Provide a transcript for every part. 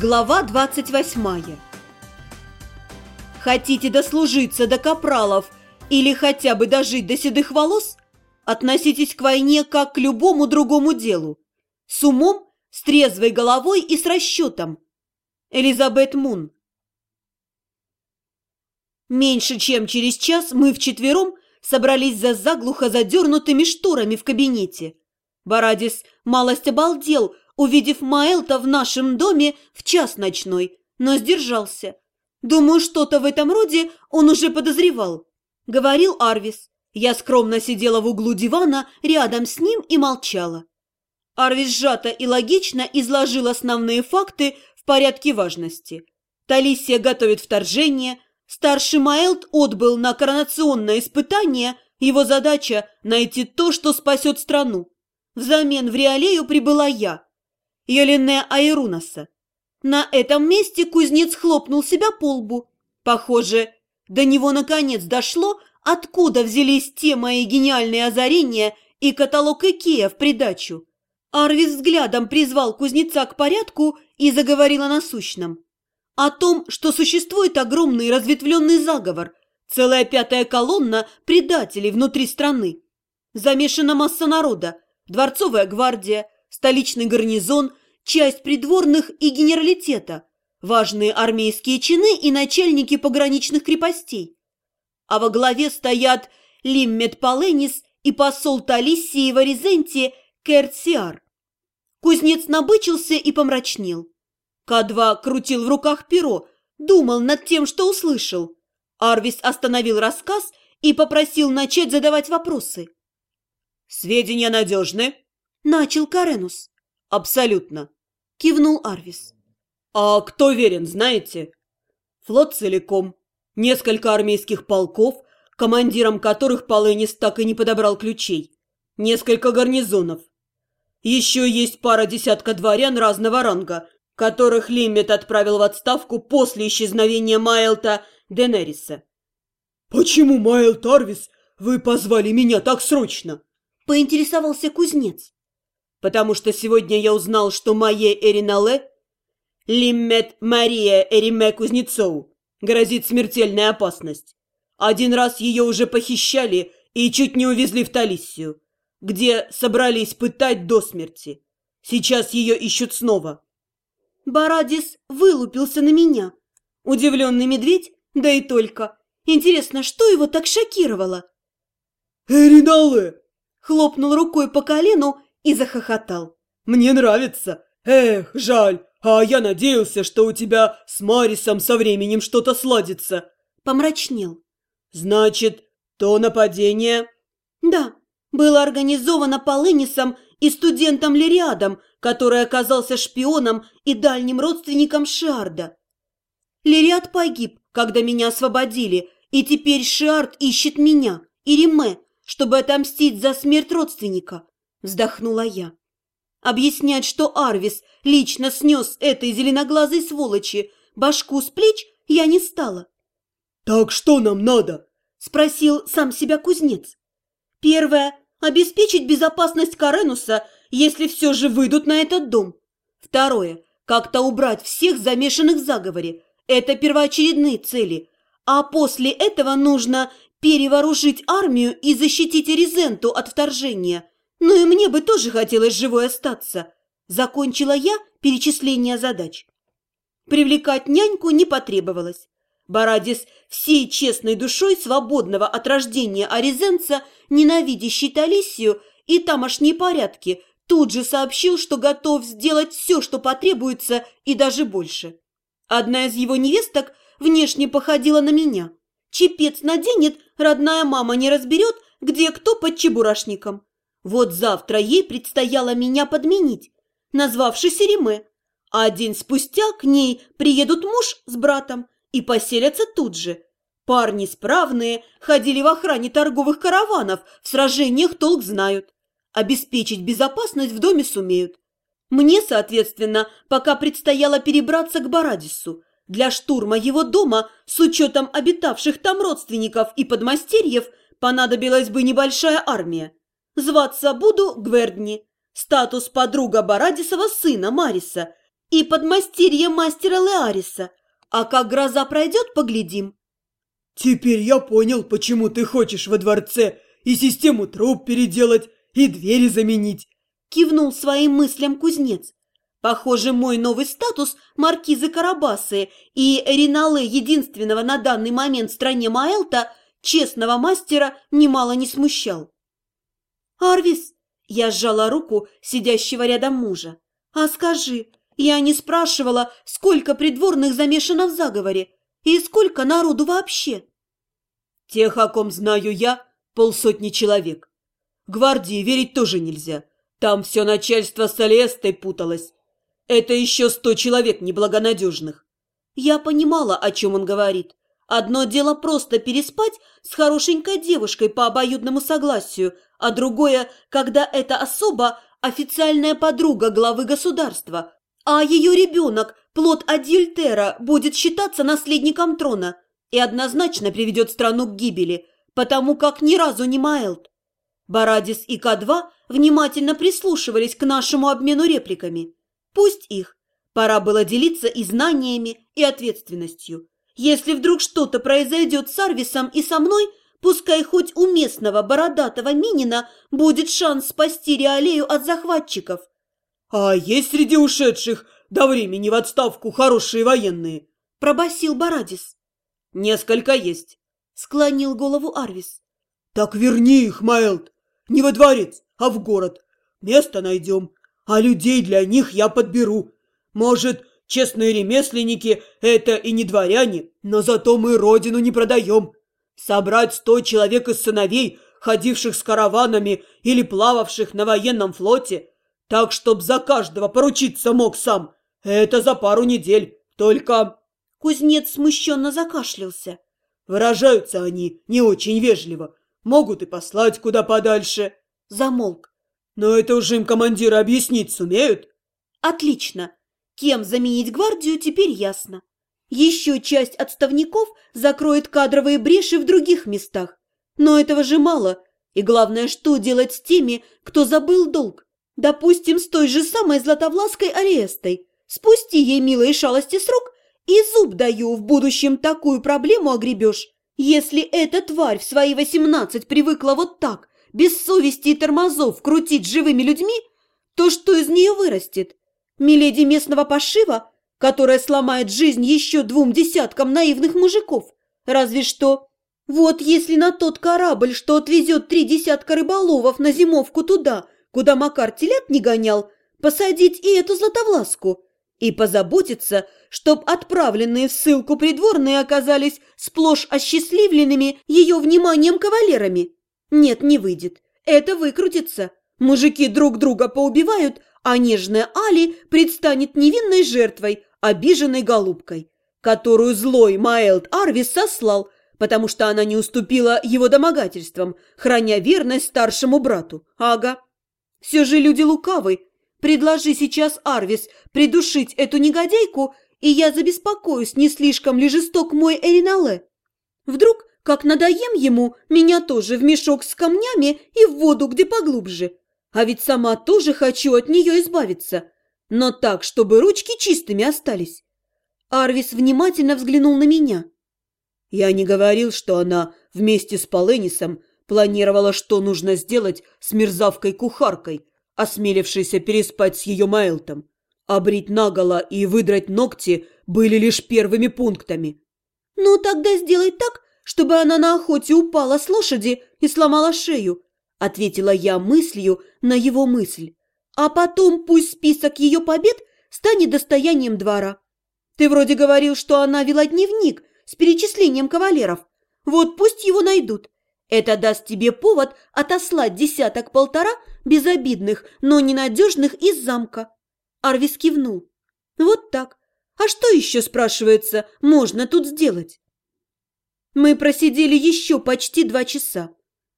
Глава 28 Хотите дослужиться до капралов или хотя бы дожить до седых волос? Относитесь к войне как к любому другому делу. С умом, с трезвой головой и с расчетом. Элизабет Мун Меньше чем через час мы вчетвером собрались за заглухо задернутыми шторами в кабинете. Барадис малость обалдел – увидев Маэлта в нашем доме в час ночной, но сдержался. Думаю, что-то в этом роде он уже подозревал. Говорил Арвис. Я скромно сидела в углу дивана рядом с ним и молчала. Арвис сжато и логично изложил основные факты в порядке важности. Талисия готовит вторжение, старший Маэлт отбыл на коронационное испытание, его задача – найти то, что спасет страну. Взамен в Реалею прибыла я, Елене Айрунаса. На этом месте кузнец хлопнул себя по лбу. Похоже, до него наконец дошло, откуда взялись те мои гениальные озарения и каталог Икея в придачу. Арвис взглядом призвал кузнеца к порядку и заговорил о насущном. О том, что существует огромный разветвленный заговор, целая пятая колонна предателей внутри страны. Замешана масса народа, дворцовая гвардия, столичный гарнизон, часть придворных и генералитета, важные армейские чины и начальники пограничных крепостей. А во главе стоят Лиммет Паленис и посол Талиссии в Аризенте Керциар. Кузнец набычился и помрачнел. К2 крутил в руках перо, думал над тем, что услышал. Арвис остановил рассказ и попросил начать задавать вопросы. «Сведения надежны?» Начал Каренус. Абсолютно. Кивнул Арвис. А кто верен, знаете? Флот целиком. Несколько армейских полков, командиром которых Полынис так и не подобрал ключей. Несколько гарнизонов. Еще есть пара десятка дворян разного ранга, которых Лимит отправил в отставку после исчезновения Майлта Денериса. «Почему, Майлт Арвис, вы позвали меня так срочно?» – поинтересовался кузнец потому что сегодня я узнал, что моей Эринале, Лиммет Мария Эриме Кузнецову, грозит смертельная опасность. Один раз ее уже похищали и чуть не увезли в Талиссию, где собрались пытать до смерти. Сейчас ее ищут снова. Барадис вылупился на меня. Удивленный медведь, да и только. Интересно, что его так шокировало? «Эринале!» Хлопнул рукой по колену и захохотал. «Мне нравится! Эх, жаль! А я надеялся, что у тебя с Марисом со временем что-то сладится!» Помрачнел. «Значит, то нападение...» «Да, было организовано Полынисом и студентом Лириадом, который оказался шпионом и дальним родственником Шиарда. Лириад погиб, когда меня освободили, и теперь Шиард ищет меня и Риме, чтобы отомстить за смерть родственника вздохнула я. Объяснять, что Арвис лично снес этой зеленоглазой сволочи башку с плеч, я не стала. «Так что нам надо?» – спросил сам себя кузнец. «Первое – обеспечить безопасность Каренуса, если все же выйдут на этот дом. Второе – как-то убрать всех замешанных в заговоре. Это первоочередные цели. А после этого нужно перевооружить армию и защитить Резенту от вторжения – ну и мне бы тоже хотелось живой остаться. Закончила я перечисление задач. Привлекать няньку не потребовалось. Барадис всей честной душой свободного от рождения аризенца, ненавидящий Талисию и тамошние порядки, тут же сообщил, что готов сделать все, что потребуется, и даже больше. Одна из его невесток внешне походила на меня. Чепец наденет, родная мама не разберет, где кто под чебурашником. Вот завтра ей предстояло меня подменить, назвавшись Реме, а день спустя к ней приедут муж с братом и поселятся тут же. Парни справные, ходили в охране торговых караванов, в сражениях толк знают. Обеспечить безопасность в доме сумеют. Мне, соответственно, пока предстояло перебраться к Барадису. Для штурма его дома, с учетом обитавших там родственников и подмастерьев, понадобилась бы небольшая армия. Зваться буду Гвердни. Статус подруга Барадисова сына Мариса. и подмастерье мастера Леариса. А как гроза пройдет, поглядим. Теперь я понял, почему ты хочешь во дворце и систему труб переделать, и двери заменить. Кивнул своим мыслям кузнец. Похоже, мой новый статус маркизы Карабасы и Ринале, единственного на данный момент в стране Маэлта, честного мастера, немало не смущал. «Арвис!» – я сжала руку сидящего рядом мужа. «А скажи, я не спрашивала, сколько придворных замешано в заговоре и сколько народу вообще?» «Тех, о ком знаю я, полсотни человек. Гвардии верить тоже нельзя. Там все начальство с Алиэстой путалось. Это еще сто человек неблагонадежных. Я понимала, о чем он говорит. Одно дело просто переспать с хорошенькой девушкой по обоюдному согласию, а другое, когда эта особа – официальная подруга главы государства, а ее ребенок, плод Адюльтера, будет считаться наследником трона и однозначно приведет страну к гибели, потому как ни разу не Маэлт. Барадис и К2 внимательно прислушивались к нашему обмену репликами. Пусть их. Пора было делиться и знаниями, и ответственностью. Если вдруг что-то произойдет с Арвисом и со мной, пускай хоть у местного бородатого Минина будет шанс спасти Реалею от захватчиков. «А есть среди ушедших до времени в отставку хорошие военные?» – пробасил Барадис. «Несколько есть», – склонил голову Арвис. «Так верни их, Майлд, не во дворец, а в город. Место найдем, а людей для них я подберу. Может, честные ремесленники – это и не дворяне, но зато мы родину не продаем. Собрать сто человек из сыновей, ходивших с караванами или плававших на военном флоте, так, чтоб за каждого поручиться мог сам, это за пару недель. Только...» Кузнец смущенно закашлялся. «Выражаются они не очень вежливо. Могут и послать куда подальше». Замолк. Но это уже им командиры объяснить сумеют? Отлично. Кем заменить гвардию, теперь ясно. Еще часть отставников закроет кадровые бреши в других местах. Но этого же мало. И главное, что делать с теми, кто забыл долг? Допустим, с той же самой Златовлаской Ариестой. Спусти ей милые шалости срок, и зуб даю, в будущем такую проблему огребешь. Если эта тварь в свои восемнадцать привыкла вот так, без совести и тормозов крутить живыми людьми, то что из нее вырастет? Миледи местного пошива, которая сломает жизнь еще двум десяткам наивных мужиков? Разве что... Вот если на тот корабль, что отвезет три десятка рыболовов на зимовку туда, куда Макар телят не гонял, посадить и эту златовласку и позаботиться, чтоб отправленные в ссылку придворные оказались сплошь осчастливленными ее вниманием кавалерами. Нет, не выйдет. Это выкрутится. Мужики друг друга поубивают, а нежная Али предстанет невинной жертвой, обиженной голубкой, которую злой Маэлт Арвис сослал, потому что она не уступила его домогательствам, храня верность старшему брату. Ага. Все же люди лукавы. Предложи сейчас Арвис придушить эту негодяйку, и я забеспокоюсь, не слишком ли жесток мой Эринале. Вдруг как надоем ему, меня тоже в мешок с камнями и в воду, где поглубже. А ведь сама тоже хочу от нее избавиться. Но так, чтобы ручки чистыми остались. Арвис внимательно взглянул на меня. Я не говорил, что она вместе с Поленисом планировала, что нужно сделать с мерзавкой-кухаркой, осмелившейся переспать с ее Майлтом. Обрить наголо и выдрать ногти были лишь первыми пунктами. «Ну, тогда сделай так, чтобы она на охоте упала с лошади и сломала шею», ответила я мыслью на его мысль. «А потом пусть список ее побед станет достоянием двора. Ты вроде говорил, что она вела дневник с перечислением кавалеров. Вот пусть его найдут. Это даст тебе повод отослать десяток-полтора безобидных, но ненадежных из замка». Арвис кивнул. «Вот так. А что еще, спрашивается, можно тут сделать?» Мы просидели еще почти два часа.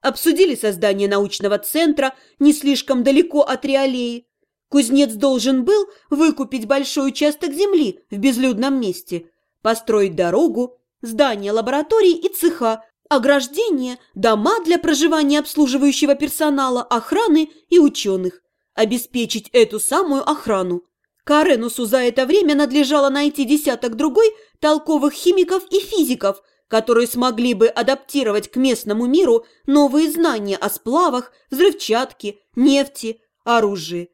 Обсудили создание научного центра не слишком далеко от Реалеи. Кузнец должен был выкупить большой участок земли в безлюдном месте, построить дорогу, здание лабораторий и цеха, ограждения, дома для проживания обслуживающего персонала, охраны и ученых. Обеспечить эту самую охрану. Каренусу за это время надлежало найти десяток другой толковых химиков и физиков, которые смогли бы адаптировать к местному миру новые знания о сплавах, взрывчатке, нефти, оружии.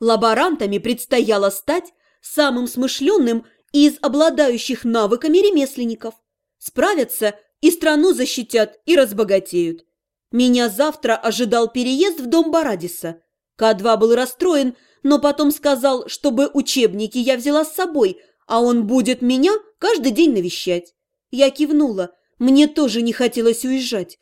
Лаборантами предстояло стать самым смышленным из обладающих навыками ремесленников. Справятся и страну защитят, и разбогатеют. Меня завтра ожидал переезд в дом Барадиса. К2 был расстроен, но потом сказал, чтобы учебники я взяла с собой, а он будет меня каждый день навещать. Я кивнула. Мне тоже не хотелось уезжать.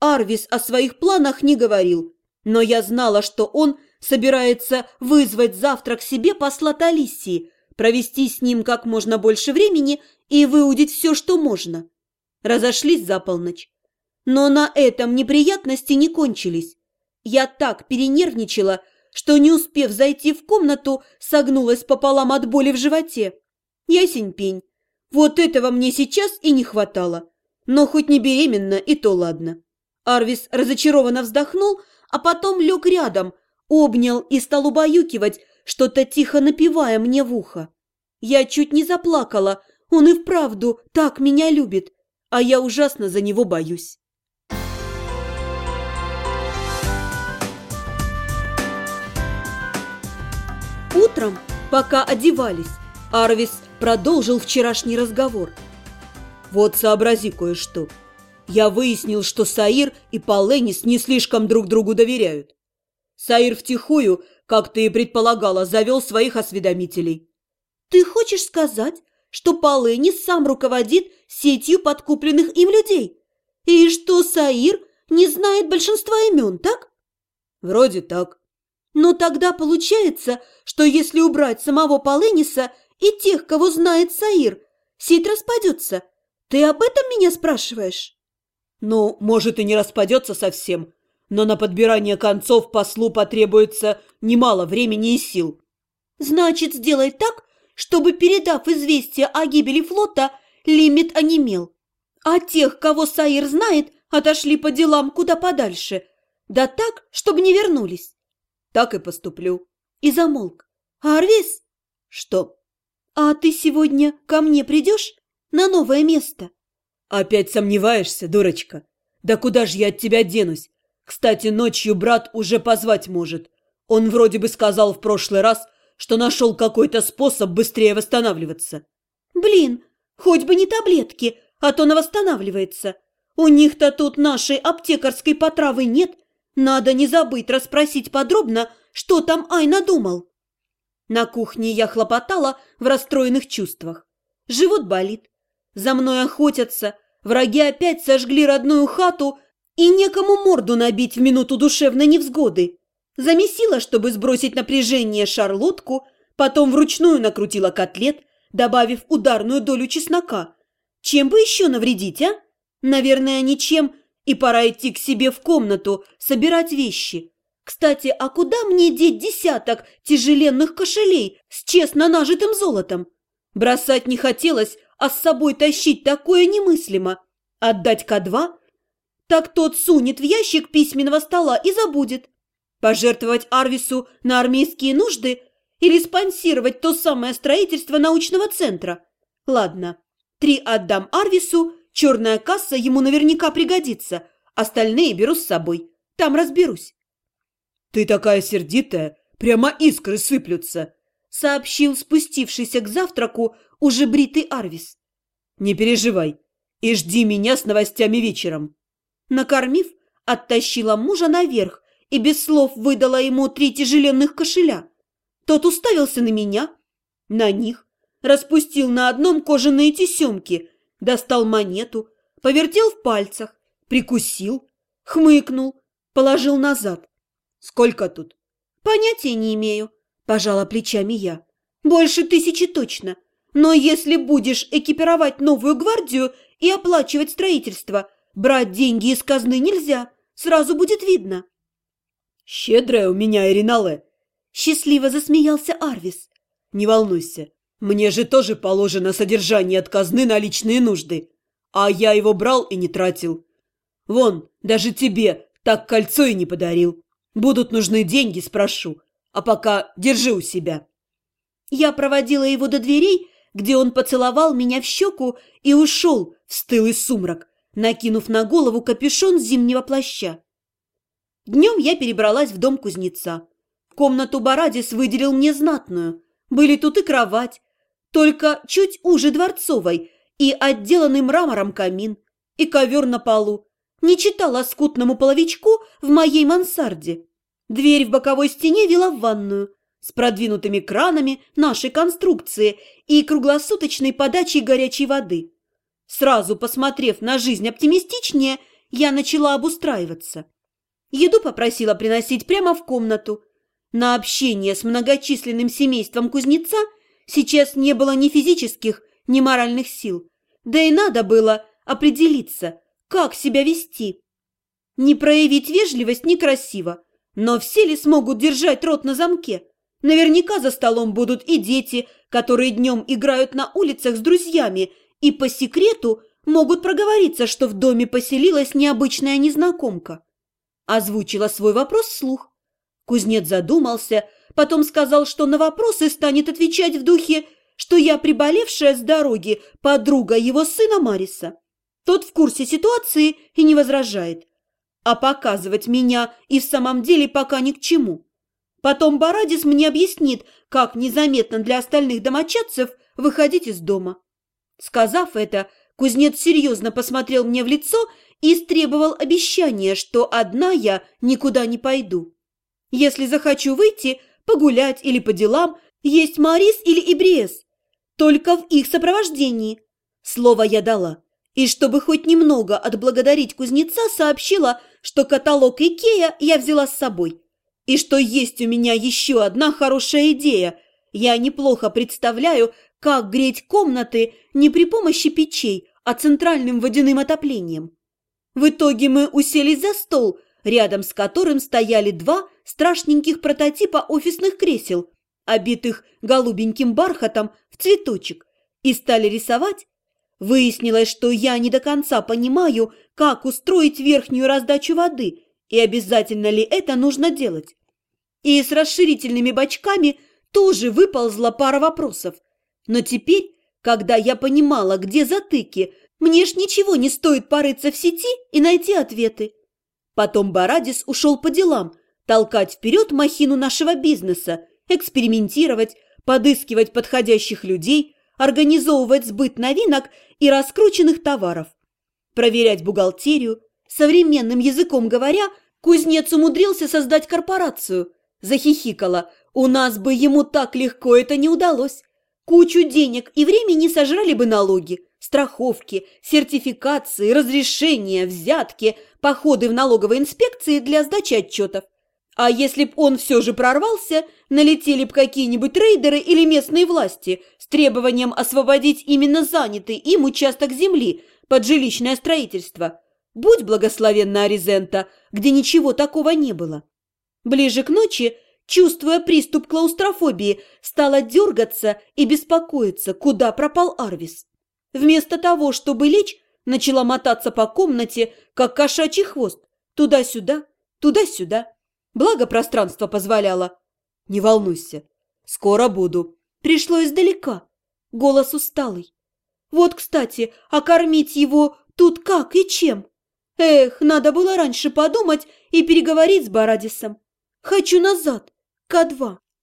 Арвис о своих планах не говорил, но я знала, что он собирается вызвать завтра к себе посла Талисии, провести с ним как можно больше времени и выудить все, что можно. Разошлись за полночь. Но на этом неприятности не кончились. Я так перенервничала, что, не успев зайти в комнату, согнулась пополам от боли в животе. Ясень пень. Вот этого мне сейчас и не хватало. Но хоть не беременна, и то ладно. Арвис разочарованно вздохнул, а потом лег рядом, обнял и стал убаюкивать, что-то тихо напевая мне в ухо. Я чуть не заплакала, он и вправду так меня любит, а я ужасно за него боюсь. Утром, пока одевались, Арвис продолжил вчерашний разговор. «Вот сообрази кое-что. Я выяснил, что Саир и Поленис не слишком друг другу доверяют. Саир втихую, как ты и предполагала, завел своих осведомителей. Ты хочешь сказать, что Поленис сам руководит сетью подкупленных им людей? И что Саир не знает большинства имен, так? Вроде так. Но тогда получается, что если убрать самого Полениса и тех, кого знает Саир, сеть распадется. Ты об этом меня спрашиваешь? Ну, может, и не распадется совсем, но на подбирание концов послу потребуется немало времени и сил. Значит, сделай так, чтобы, передав известие о гибели флота, лимит онемел. А тех, кого Саир знает, отошли по делам куда подальше. Да так, чтобы не вернулись. Так и поступлю. И замолк. Арвис? Что? А ты сегодня ко мне придешь на новое место? Опять сомневаешься, дурочка? Да куда же я от тебя денусь? Кстати, ночью брат уже позвать может. Он вроде бы сказал в прошлый раз, что нашел какой-то способ быстрее восстанавливаться. Блин, хоть бы не таблетки, а то она восстанавливается. У них-то тут нашей аптекарской потравы нет. Надо не забыть расспросить подробно, что там Ай надумал. На кухне я хлопотала в расстроенных чувствах. Живот болит. За мной охотятся. Враги опять сожгли родную хату и некому морду набить в минуту душевной невзгоды. Замесила, чтобы сбросить напряжение шарлотку, потом вручную накрутила котлет, добавив ударную долю чеснока. Чем бы еще навредить, а? Наверное, ничем, и пора идти к себе в комнату, собирать вещи. Кстати, а куда мне деть десяток тяжеленных кошелей с честно нажитым золотом? Бросать не хотелось, а с собой тащить такое немыслимо. Отдать К2 так тот сунет в ящик письменного стола и забудет. Пожертвовать Арвису на армейские нужды или спонсировать то самое строительство научного центра? Ладно, три отдам Арвису, черная касса ему наверняка пригодится, остальные беру с собой, там разберусь. «Ты такая сердитая, прямо искры сыплются», сообщил спустившийся к завтраку уже бритый Арвис. «Не переживай и жди меня с новостями вечером». Накормив, оттащила мужа наверх и без слов выдала ему три тяжеленных кошеля. Тот уставился на меня, на них, распустил на одном кожаные тесемки, достал монету, повертел в пальцах, прикусил, хмыкнул, положил назад. «Сколько тут?» «Понятия не имею», – пожала плечами я. «Больше тысячи точно. Но если будешь экипировать новую гвардию и оплачивать строительство – Брать деньги из казны нельзя, сразу будет видно. Щедрая у меня Иринале. Счастливо засмеялся Арвис. Не волнуйся, мне же тоже положено содержание от казны на личные нужды. А я его брал и не тратил. Вон, даже тебе так кольцо и не подарил. Будут нужны деньги, спрошу. А пока держи у себя. Я проводила его до дверей, где он поцеловал меня в щеку и ушел в стылый сумрак, накинув на голову капюшон зимнего плаща. Днем я перебралась в дом кузнеца. Комнату Барадис выделил мне знатную. Были тут и кровать, только чуть уже дворцовой, и отделанный мрамором камин, и ковер на полу. Не читала скутному половичку в моей мансарде. Дверь в боковой стене вела в ванную с продвинутыми кранами нашей конструкции и круглосуточной подачей горячей воды. Сразу посмотрев на жизнь оптимистичнее, я начала обустраиваться. Еду попросила приносить прямо в комнату. На общение с многочисленным семейством кузнеца сейчас не было ни физических, ни моральных сил. Да и надо было определиться, как себя вести. Не проявить вежливость некрасиво, но все ли смогут держать рот на замке? Наверняка за столом будут и дети, которые днем играют на улицах с друзьями и по секрету могут проговориться, что в доме поселилась необычная незнакомка. Озвучила свой вопрос вслух. Кузнец задумался, потом сказал, что на вопросы станет отвечать в духе, что я приболевшая с дороги подруга его сына Мариса. Тот в курсе ситуации и не возражает. А показывать меня и в самом деле пока ни к чему. Потом Барадис мне объяснит, как незаметно для остальных домочадцев выходить из дома. Сказав это, кузнец серьезно посмотрел мне в лицо и истребовал обещание, что одна я никуда не пойду. Если захочу выйти, погулять или по делам, есть Марис или Ибриес. Только в их сопровождении. Слово я дала. И чтобы хоть немного отблагодарить кузнеца, сообщила, что каталог Икея я взяла с собой. И что есть у меня еще одна хорошая идея. Я неплохо представляю, как греть комнаты не при помощи печей, а центральным водяным отоплением. В итоге мы уселись за стол, рядом с которым стояли два страшненьких прототипа офисных кресел, обитых голубеньким бархатом в цветочек, и стали рисовать. Выяснилось, что я не до конца понимаю, как устроить верхнюю раздачу воды и обязательно ли это нужно делать. И с расширительными бачками тоже выползла пара вопросов – но теперь, когда я понимала, где затыки, мне ж ничего не стоит порыться в сети и найти ответы. Потом Барадис ушел по делам, толкать вперед махину нашего бизнеса, экспериментировать, подыскивать подходящих людей, организовывать сбыт новинок и раскрученных товаров, проверять бухгалтерию. Современным языком говоря, кузнец умудрился создать корпорацию. Захихикала. У нас бы ему так легко это не удалось. Кучу денег и времени сожрали бы налоги, страховки, сертификации, разрешения, взятки, походы в налоговой инспекции для сдачи отчетов. А если б он все же прорвался, налетели б какие-нибудь рейдеры или местные власти с требованием освободить именно занятый им участок земли под жилищное строительство. Будь благословенна Аризента, где ничего такого не было. Ближе к ночи чувствуя приступ клаустрофобии, стала дергаться и беспокоиться, куда пропал Арвис. Вместо того, чтобы лечь, начала мотаться по комнате, как кошачий хвост, туда-сюда, туда-сюда. Благо пространство позволяло. «Не волнуйся, скоро буду». Пришло издалека, голос усталый. «Вот, кстати, а кормить его тут как и чем? Эх, надо было раньше подумать и переговорить с Барадисом. Хочу назад, к2.